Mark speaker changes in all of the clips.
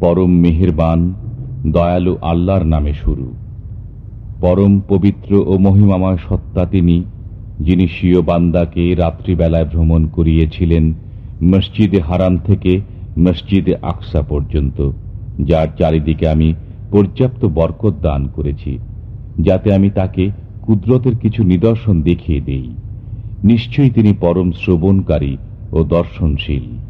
Speaker 1: পরম মেহেরবান, দয়ালু আল্লাহর নামে শুরু। পরম পবিত্র ও মহিমাময় সত্তা তিনি, যিনি স্বীয় বান্দাকে রাত্রিবেলায় ভ্রমণ করিয়েছিলেন মসজিদে হারাম থেকে মসজিদে আকসা পর্যন্ত, যার চারিদিকে আমি পর্যাপ্ত বরকত দান করেছি, যাতে আমি তাকে কুদরতের কিছু নিদর্শন দেখিয়ে দেই। নিশ্চয়ই তিনি পরম শ্রবণকারী ও দর্শনশীল।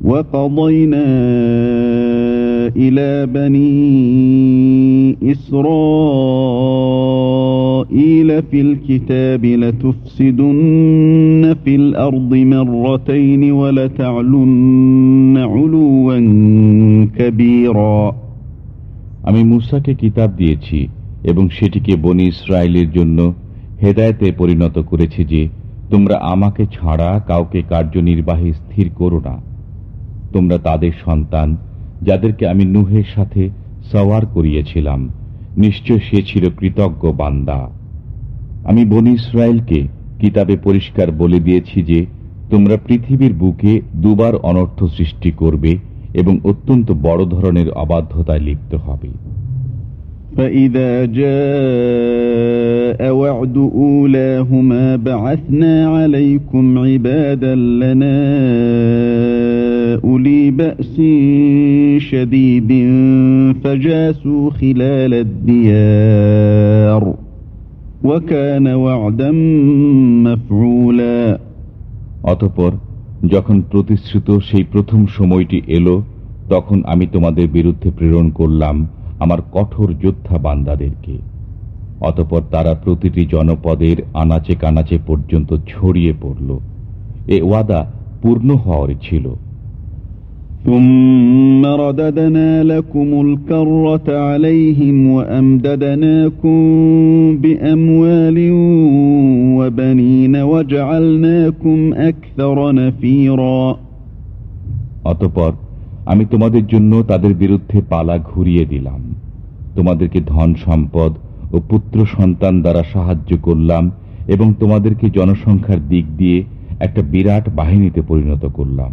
Speaker 2: وقضينا إلى بني إسرائيل في الكتاب لتفسدن في الأرض مرتين ولتعلن علوا كبيرا
Speaker 1: আমি মুসাকে কিতাব দিয়েছি এবং সেটিকে বনি ইসরায়েলের জন্য হেদায়তে পরিণত করেছি যে তোমরা আমাকে ছাড়া কাউকে কার্যনির্বাহী স্থির করো না তোমরা তাদের সন্তান যাদেরকে আমি নুহের সাথে সওয়ার করিয়েছিলাম নিশ্চয় সে ছিল কৃতজ্ঞ বান্দা আমি বনি ইসরায়েলকে কিতাবে পরিষ্কার বলে দিয়েছি যে তোমরা পৃথিবীর বুকে দুবার অনর্থ সৃষ্টি করবে এবং অত্যন্ত বড় ধরনের অবাধ্যতায় লিপ্ত হবে
Speaker 2: فإذا جاء وعد أولاهما بعثنا عليكم عبادا لنا أولي بأس شديد فجاسوا خلال الديار وكان وعدا مفعولا
Speaker 1: অতপর যখন প্রতিশ্রুত সেই প্রথম সময়টি এলো তখন আমি তোমাদের বিরুদ্ধে প্রেরণ করলাম আমার কঠোর যোদ্ধা বান্দাদেরকে অতপর তারা প্রতিটি জনপদের আনাচে কানাচে পর্যন্ত ছড়িয়ে পড়ল এ ওয়াদা পূর্ণ হওয়ার ছিল
Speaker 2: ثم رددنا لكم الكرة عليهم وأمددناكم بأموال وبنين وجعلناكم أكثر نفيرا
Speaker 1: অতপর আমি তোমাদের জন্য তাদের বিরুদ্ধে পালা ঘুরিয়ে দিলাম তোমাদেরকে ধন সম্পদ ও পুত্র সন্তান দ্বারা সাহায্য করলাম এবং তোমাদেরকে জনসংখ্যার দিক দিয়ে একটা বিরাট বাহিনীতে পরিণত করলাম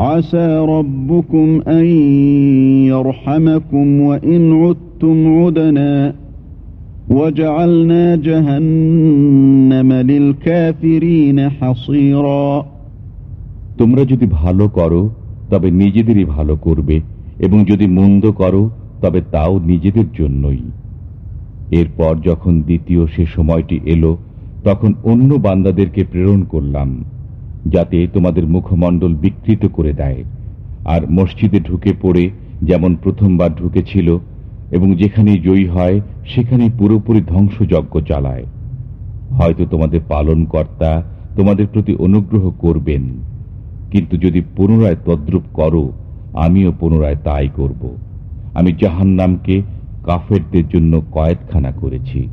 Speaker 2: عسى ربكم أن يرحمكم وإن عدتم عدنا وجعلنا جهنم للكافرين حصيرا
Speaker 1: তোমরা যদি ভালো করো তবে নিজেদেরই ভালো করবে এবং যদি মন্দ করো তবে তাও নিজেদের জন্যই এরপর যখন দ্বিতীয় সে সময়টি এলো তখন অন্য বান্দাদেরকে প্রেরণ করলাম যাতে তোমাদের মুখমণ্ডল বিকৃত করে দেয়। আর মসজিদে ঢুকে পড়ে যেমন প্রথমবার ঢুকেছিল, এবং যেখানেই জয়ী হয়, সেখানেই পুরোপুরি ধ্বংসযজ্ঞ চালায়। হয়তো তোমাদের পালনকর্তা তোমাদের প্রতি অনুগ্রহ করবেন, কিন্তু যদি পুনরায় তদ্রুপ করো, আমিও পুনরায় তাই করব। আমি জাহান্নামকে কাফেরদের জন্য কয়েদখানা করেছি।